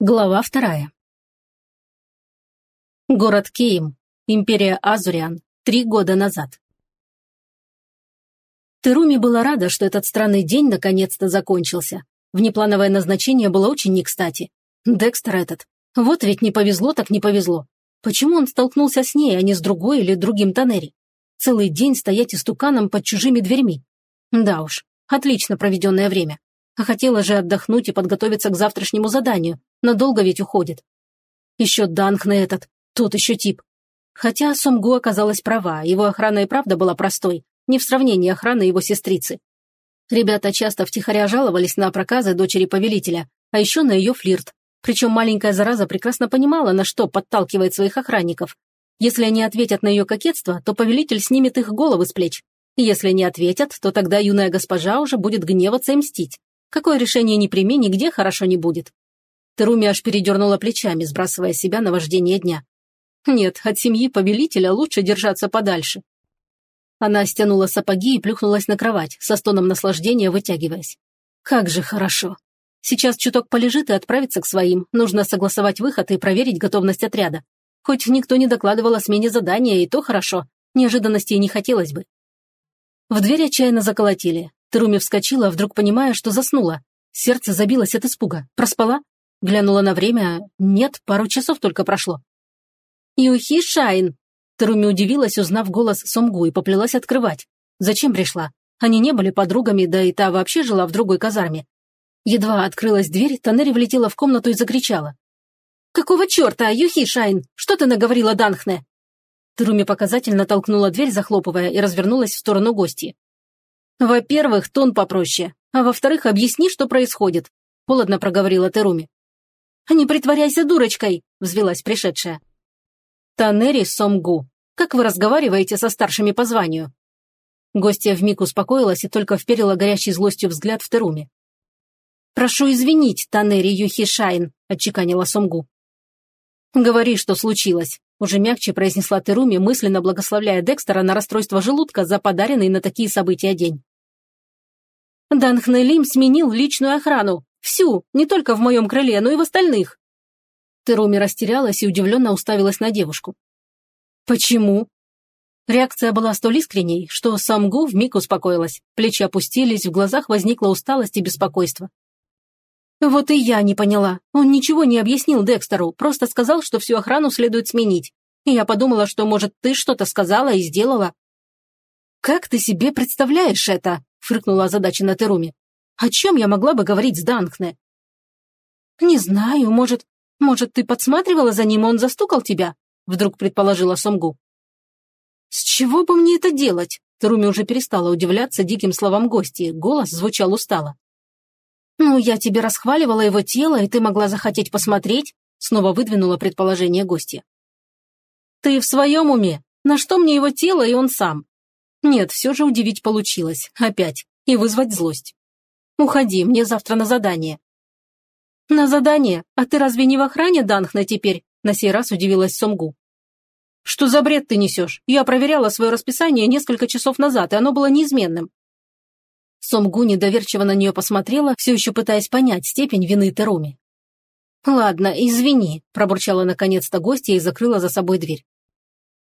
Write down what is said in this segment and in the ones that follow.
Глава вторая. Город Кейм, империя Азуриан, три года назад. Теруми была рада, что этот странный день наконец-то закончился. Внеплановое назначение было очень не кстати. Декстер этот. Вот ведь не повезло так не повезло. Почему он столкнулся с ней, а не с другой или другим Танери? Целый день стоять истуканом под чужими дверьми. Да уж, отлично проведенное время. Хотела же отдохнуть и подготовиться к завтрашнему заданию, но долго ведь уходит. Еще Данхна этот, тот еще тип. Хотя Сомгу оказалась права, его охрана и правда была простой, не в сравнении охраны его сестрицы. Ребята часто втихаря жаловались на проказы дочери повелителя, а еще на ее флирт. Причем маленькая зараза прекрасно понимала, на что подталкивает своих охранников. Если они ответят на ее кокетство, то повелитель снимет их головы с плеч. Если не ответят, то тогда юная госпожа уже будет гневаться и мстить. Какое решение ни прими, нигде хорошо не будет. Теруми аж передернула плечами, сбрасывая себя на вождение дня. Нет, от семьи повелителя лучше держаться подальше. Она стянула сапоги и плюхнулась на кровать, со стоном наслаждения вытягиваясь. Как же хорошо. Сейчас чуток полежит и отправится к своим. Нужно согласовать выход и проверить готовность отряда. Хоть никто не докладывал о смене задания, и то хорошо. Неожиданностей не хотелось бы. В дверь отчаянно заколотили. Теруми вскочила, вдруг понимая, что заснула. Сердце забилось от испуга. Проспала? Глянула на время. Нет, пару часов только прошло. «Юхи Шайн!» Теруми удивилась, узнав голос Сомгу, и поплелась открывать. Зачем пришла? Они не были подругами, да и та вообще жила в другой казарме. Едва открылась дверь, Танери влетела в комнату и закричала. «Какого черта, Юхи Шайн? Что ты наговорила Данхне?» Теруми показательно толкнула дверь, захлопывая, и развернулась в сторону гости. «Во-первых, тон попроще, а во-вторых, объясни, что происходит», – холодно проговорила Теруми. «Не притворяйся дурочкой», – взвелась пришедшая. «Танери Сомгу, как вы разговариваете со старшими по званию?» Гостья вмиг успокоилась и только вперила горящей злостью взгляд в Теруми. «Прошу извинить, Танери Юхишайн», – отчеканила Сомгу. «Говори, что случилось», уже мягче произнесла Теруми, мысленно благословляя Декстера на расстройство желудка за подаренный на такие события день. Данхнелим сменил личную охрану. Всю, не только в моем крыле, но и в остальных. Теруми растерялась и удивленно уставилась на девушку. «Почему?» Реакция была столь искренней, что Самгу вмиг успокоилась. Плечи опустились, в глазах возникла усталость и беспокойство. «Вот и я не поняла. Он ничего не объяснил Декстеру, просто сказал, что всю охрану следует сменить. И я подумала, что, может, ты что-то сказала и сделала». «Как ты себе представляешь это?» – фыркнула озадаченно Теруми. «О чем я могла бы говорить с Данкне?» «Не знаю, может, может, ты подсматривала за ним, и он застукал тебя?» – вдруг предположила Сомгу. «С чего бы мне это делать?» Теруми уже перестала удивляться диким словам гости, голос звучал устало. «Ну, я тебе расхваливала его тело, и ты могла захотеть посмотреть», снова выдвинула предположение гостья. «Ты в своем уме? На что мне его тело и он сам?» Нет, все же удивить получилось. Опять. И вызвать злость. «Уходи, мне завтра на задание». «На задание? А ты разве не в охране Данхна теперь?» На сей раз удивилась Сомгу. «Что за бред ты несешь? Я проверяла свое расписание несколько часов назад, и оно было неизменным. Сомгу недоверчиво на нее посмотрела, все еще пытаясь понять степень вины Теруми. «Ладно, извини», – пробурчала наконец-то гостья и закрыла за собой дверь.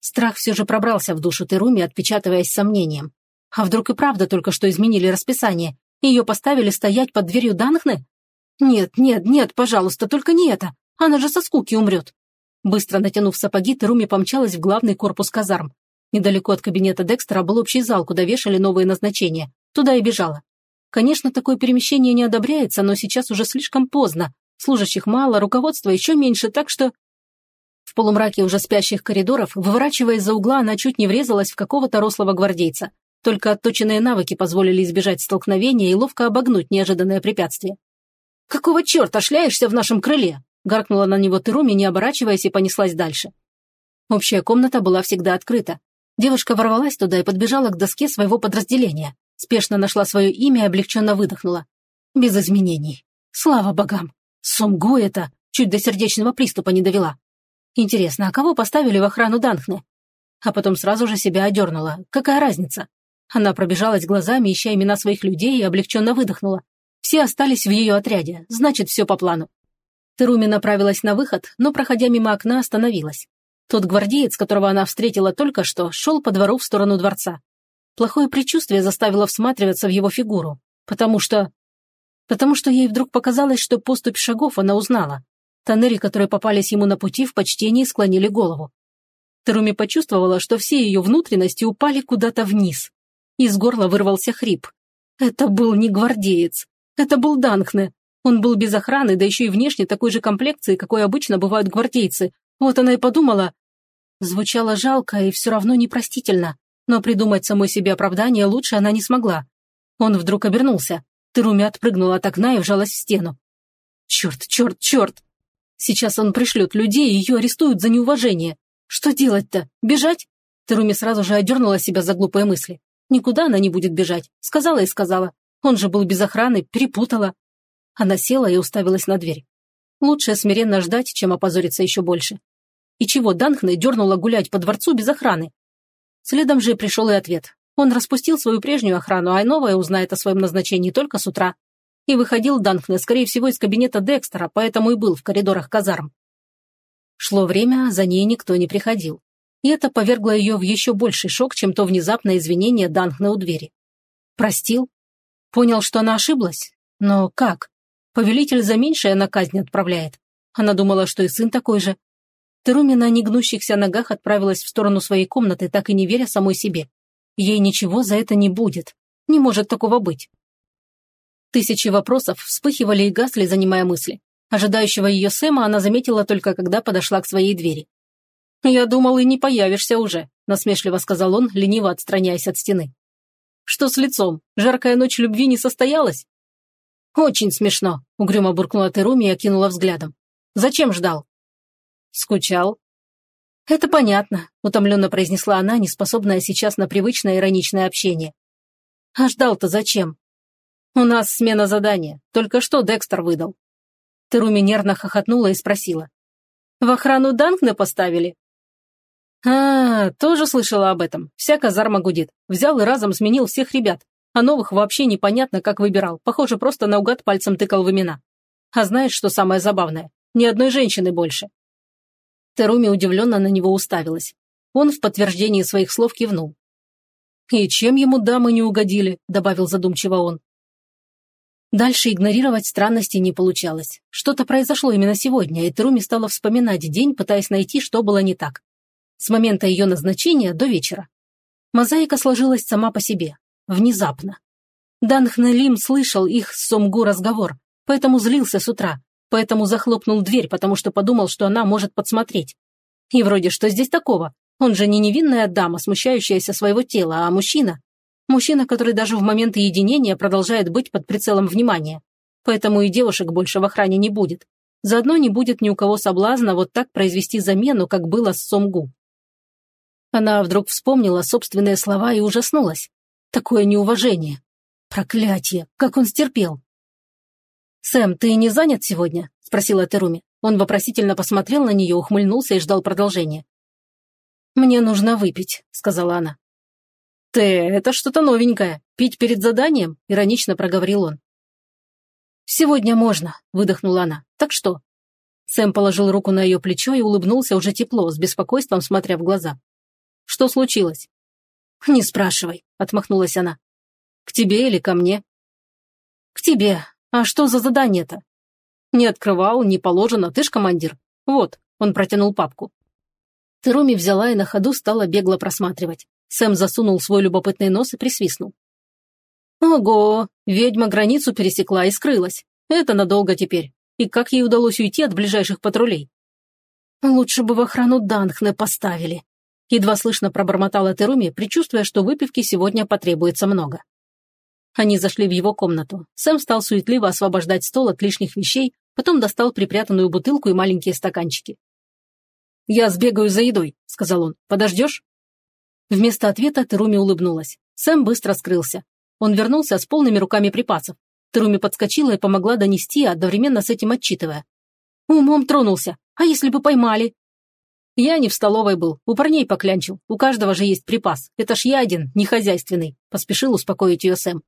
Страх все же пробрался в душу Теруми, отпечатываясь сомнением. А вдруг и правда только что изменили расписание? Ее поставили стоять под дверью Данхны? Нет, нет, нет, пожалуйста, только не это. Она же со скуки умрет. Быстро натянув сапоги, Теруми помчалась в главный корпус казарм. Недалеко от кабинета Декстера был общий зал, куда вешали новые назначения. Туда и бежала. Конечно, такое перемещение не одобряется, но сейчас уже слишком поздно. Служащих мало, руководства еще меньше, так что... В полумраке уже спящих коридоров, выворачивая из-за угла, она чуть не врезалась в какого-то рослого гвардейца. Только отточенные навыки позволили избежать столкновения и ловко обогнуть неожиданное препятствие. «Какого черта шляешься в нашем крыле?» гаркнула на него Теруми, не оборачиваясь, и понеслась дальше. Общая комната была всегда открыта. Девушка ворвалась туда и подбежала к доске своего подразделения. Спешно нашла свое имя и облегченно выдохнула. Без изменений. Слава богам. Сумгу это чуть до сердечного приступа не довела. Интересно, а кого поставили в охрану Данхны? А потом сразу же себя одернула. Какая разница? Она пробежалась глазами, ища имена своих людей, и облегченно выдохнула. Все остались в ее отряде, значит, все по плану. Теруми направилась на выход, но, проходя мимо окна, остановилась. Тот гвардеец, которого она встретила только что, шел по двору в сторону дворца. Плохое предчувствие заставило всматриваться в его фигуру, потому что... Потому что ей вдруг показалось, что поступь шагов она узнала. Тоннели, которые попались ему на пути, в почтении склонили голову. Теруми почувствовала, что все ее внутренности упали куда-то вниз. Из горла вырвался хрип. Это был не гвардеец. Это был Данхне. Он был без охраны, да еще и внешне такой же комплекции, какой обычно бывают гвардейцы. Вот она и подумала. Звучало жалко и все равно непростительно. Но придумать самой себе оправдание лучше она не смогла. Он вдруг обернулся. Теруми отпрыгнула от окна и вжалась в стену. Черт, черт, черт! Сейчас он пришлет людей, и ее арестуют за неуважение. Что делать-то? Бежать? Теруми сразу же одернула себя за глупые мысли. Никуда она не будет бежать. Сказала и сказала. Он же был без охраны, перепутала. Она села и уставилась на дверь. Лучше смиренно ждать, чем опозориться еще больше. И чего Данхне дернула гулять по дворцу без охраны? Следом же пришел и ответ. Он распустил свою прежнюю охрану, а новая узнает о своем назначении только с утра. И выходил Данхне, скорее всего, из кабинета Декстера, поэтому и был в коридорах казарм. Шло время, за ней никто не приходил. И это повергло ее в еще больший шок, чем то внезапное извинение Данхне у двери. Простил? Понял, что она ошиблась? Но как? Повелитель за меньшее на казнь отправляет. Она думала, что и сын такой же. Теруми на негнущихся ногах отправилась в сторону своей комнаты, так и не веря самой себе. Ей ничего за это не будет. Не может такого быть. Тысячи вопросов вспыхивали и гасли, занимая мысли. Ожидающего ее Сэма она заметила только, когда подошла к своей двери. «Я думал, и не появишься уже», – насмешливо сказал он, лениво отстраняясь от стены. «Что с лицом? Жаркая ночь любви не состоялась?» «Очень смешно», – угрюмо буркнула Теруми и окинула взглядом. «Зачем ждал?» «Скучал». «Это понятно», – утомленно произнесла она, неспособная сейчас на привычное ироничное общение. «А ждал-то зачем?» «У нас смена задания. Только что Декстер выдал». Теруми нервно хохотнула и спросила. «В охрану Данкна поставили?» «А, тоже слышала об этом. Вся казарма гудит. Взял и разом сменил всех ребят. А новых вообще непонятно, как выбирал. Похоже, просто наугад пальцем тыкал в имена. А знаешь, что самое забавное? Ни одной женщины больше». Теруми удивленно на него уставилась. Он в подтверждении своих слов кивнул. «И чем ему дамы не угодили?» – добавил задумчиво он. Дальше игнорировать странности не получалось. Что-то произошло именно сегодня, и Теруми стала вспоминать день, пытаясь найти, что было не так. С момента ее назначения до вечера. Мозаика сложилась сама по себе. Внезапно. Данхналим слышал их с Сомгу разговор, поэтому злился с утра, поэтому захлопнул дверь, потому что подумал, что она может подсмотреть. И вроде что здесь такого? Он же не невинная дама, смущающаяся своего тела, а мужчина. Мужчина, который даже в моменты единения продолжает быть под прицелом внимания. Поэтому и девушек больше в охране не будет. Заодно не будет ни у кого соблазна вот так произвести замену, как было с Сомгу. Она вдруг вспомнила собственные слова и ужаснулась. Такое неуважение. Проклятие, как он стерпел. «Сэм, ты не занят сегодня?» – спросила Теруми. Он вопросительно посмотрел на нее, ухмыльнулся и ждал продолжения. «Мне нужно выпить», – сказала она. «Ты, это что-то новенькое. Пить перед заданием?» – иронично проговорил он. «Сегодня можно», – выдохнула она. «Так что?» Сэм положил руку на ее плечо и улыбнулся уже тепло, с беспокойством смотря в глаза. «Что случилось?» «Не спрашивай», – отмахнулась она. «К тебе или ко мне?» «К тебе. А что за задание-то?» «Не открывал, не положено, ты ж командир. Вот», – он протянул папку. Теруми взяла и на ходу стала бегло просматривать. Сэм засунул свой любопытный нос и присвистнул. Ого, ведьма границу пересекла и скрылась. Это надолго теперь. И как ей удалось уйти от ближайших патрулей? Лучше бы в охрану Данхне поставили. Едва слышно пробормотала Теруми, предчувствуя, что выпивки сегодня потребуется много. Они зашли в его комнату. Сэм стал суетливо освобождать стол от лишних вещей, потом достал припрятанную бутылку и маленькие стаканчики. «Я сбегаю за едой», — сказал он. «Подождешь?» Вместо ответа Теруми улыбнулась. Сэм быстро скрылся. Он вернулся с полными руками припасов. Теруми подскочила и помогла донести, одновременно с этим отчитывая. «Умом тронулся. А если бы поймали?» «Я не в столовой был. У парней поклянчил. У каждого же есть припас. Это ж я один, не хозяйственный», – поспешил успокоить ее Сэм.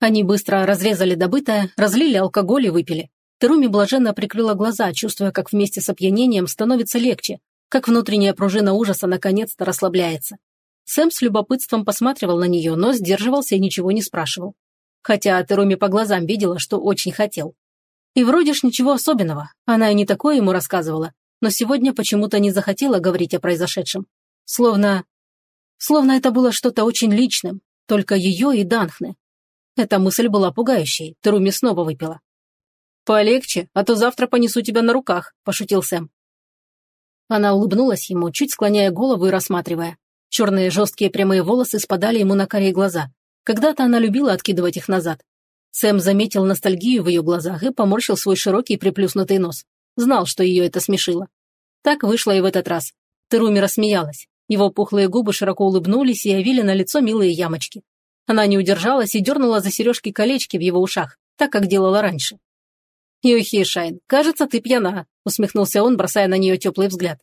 Они быстро разрезали добытое, разлили алкоголь и выпили. Теруми блаженно прикрыла глаза, чувствуя, как вместе с опьянением становится легче, как внутренняя пружина ужаса наконец-то расслабляется. Сэм с любопытством посматривал на нее, но сдерживался и ничего не спрашивал. Хотя Теруми по глазам видела, что очень хотел. И вроде ж ничего особенного, она и не такое ему рассказывала, но сегодня почему-то не захотела говорить о произошедшем. Словно... Словно это было что-то очень личным, только ее и Данхны. Эта мысль была пугающей, Теруми снова выпила. «Полегче, а то завтра понесу тебя на руках», – пошутил Сэм. Она улыбнулась ему, чуть склоняя голову и рассматривая. Черные жесткие прямые волосы спадали ему на корей глаза. Когда-то она любила откидывать их назад. Сэм заметил ностальгию в ее глазах и поморщил свой широкий приплюснутый нос. Знал, что ее это смешило. Так вышло и в этот раз. Теруми рассмеялась. Его пухлые губы широко улыбнулись и явили на лицо милые ямочки. Она не удержалась и дернула за сережки колечки в его ушах, так как делала раньше. «Юхи Шайн, кажется, ты пьяна», – усмехнулся он, бросая на нее теплый взгляд.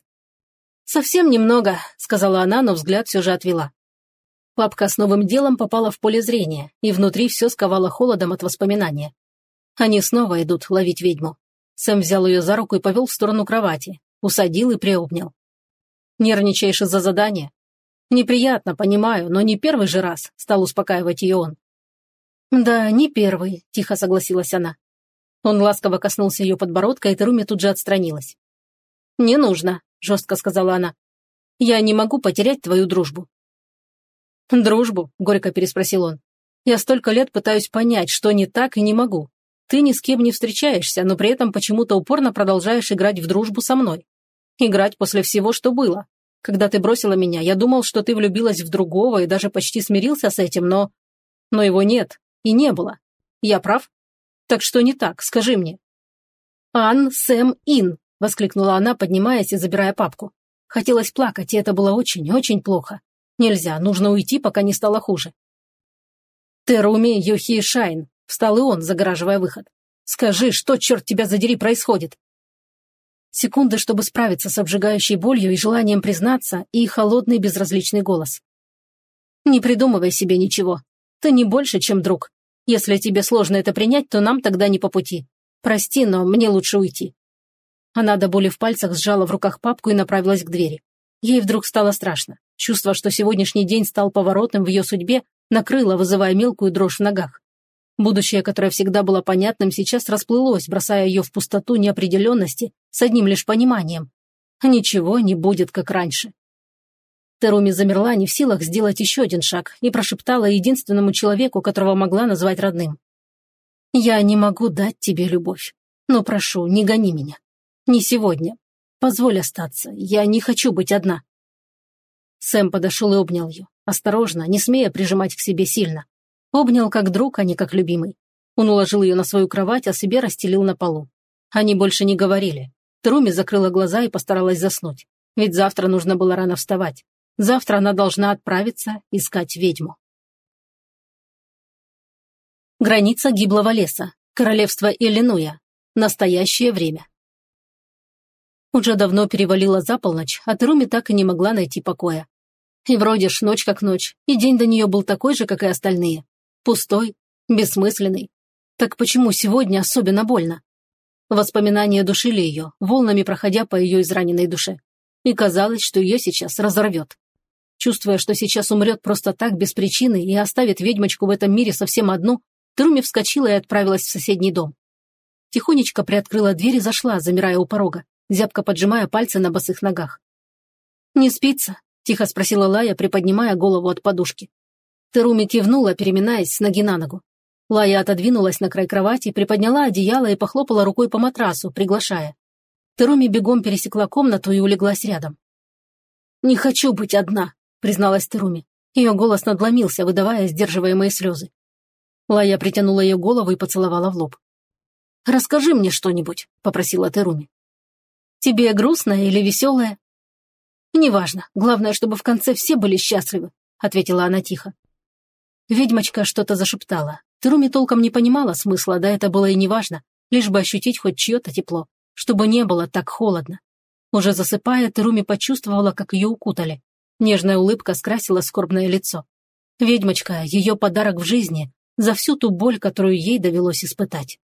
«Совсем немного», – сказала она, но взгляд все же отвела. Папка с новым делом попала в поле зрения, и внутри все сковало холодом от воспоминания. Они снова идут ловить ведьму. Сэм взял ее за руку и повел в сторону кровати, усадил и приобнял. Нервничаешь из-за задания? Неприятно, понимаю, но не первый же раз, стал успокаивать ее он. Да, не первый, тихо согласилась она. Он ласково коснулся ее подбородка, и Теруми тут же отстранилась. «Не нужно», – жестко сказала она. «Я не могу потерять твою дружбу». «Дружбу?» – горько переспросил он. «Я столько лет пытаюсь понять, что не так и не могу. Ты ни с кем не встречаешься, но при этом почему-то упорно продолжаешь играть в дружбу со мной. Играть после всего, что было. Когда ты бросила меня, я думал, что ты влюбилась в другого и даже почти смирился с этим, но... Но его нет. И не было. Я прав? Так что не так, скажи мне. «Ан Сэм Ин», — воскликнула она, поднимаясь и забирая папку. Хотелось плакать, и это было очень-очень плохо. Нельзя, нужно уйти, пока не стало хуже. «Теруми Юхи Шайн», — встал и он, загораживая выход. «Скажи, что, черт тебя задери, происходит?» Секунды, чтобы справиться с обжигающей болью и желанием признаться, и холодный безразличный голос. «Не придумывай себе ничего. Ты не больше, чем друг. Если тебе сложно это принять, то нам тогда не по пути. Прости, но мне лучше уйти». Она до боли в пальцах сжала в руках папку и направилась к двери. Ей вдруг стало страшно. Чувство, что сегодняшний день стал поворотным в ее судьбе, накрыло, вызывая мелкую дрожь в ногах. Будущее, которое всегда было понятным, сейчас расплылось, бросая ее в пустоту неопределенности с одним лишь пониманием. Ничего не будет, как раньше. Теруми замерла, не в силах сделать еще один шаг, и прошептала единственному человеку, которого могла назвать родным. «Я не могу дать тебе любовь. Но прошу, не гони меня. Не сегодня. Позволь остаться. Я не хочу быть одна». Сэм подошел и обнял ее, осторожно, не смея прижимать к себе сильно. Обнял как друг, а не как любимый. Он уложил ее на свою кровать, а себе расстелил на полу. Они больше не говорили. Труми закрыла глаза и постаралась заснуть. Ведь завтра нужно было рано вставать. Завтра она должна отправиться искать ведьму. Граница гиблого леса. Королевство Иллинуя. Настоящее время. Уже давно перевалила за полночь, а Теруми так и не могла найти покоя. И вроде ж ночь как ночь, и день до нее был такой же, как и остальные. Пустой, бессмысленный. Так почему сегодня особенно больно? Воспоминания душили ее, волнами проходя по ее израненной душе. И казалось, что ее сейчас разорвет. Чувствуя, что сейчас умрет просто так, без причины, и оставит ведьмочку в этом мире совсем одну, Труми вскочила и отправилась в соседний дом. Тихонечко приоткрыла дверь и зашла, замирая у порога, зябко поджимая пальцы на босых ногах. «Не спится?» – тихо спросила Лая, приподнимая голову от подушки. Теруми кивнула, переминаясь с ноги на ногу. Лая отодвинулась на край кровати, приподняла одеяло и похлопала рукой по матрасу, приглашая. Теруми бегом пересекла комнату и улеглась рядом. «Не хочу быть одна», — призналась Теруми. Ее голос надломился, выдавая сдерживаемые слезы. Лая притянула ее голову и поцеловала в лоб. «Расскажи мне что-нибудь», — попросила Теруми. «Тебе грустное или веселое?» «Неважно. Главное, чтобы в конце все были счастливы», — ответила она тихо. Ведьмочка что-то зашептала. Теруми толком не понимала смысла, да это было и неважно, лишь бы ощутить хоть чье-то тепло, чтобы не было так холодно. Уже засыпая, Теруми почувствовала, как ее укутали. Нежная улыбка скрасила скорбное лицо. Ведьмочка – ее подарок в жизни за всю ту боль, которую ей довелось испытать.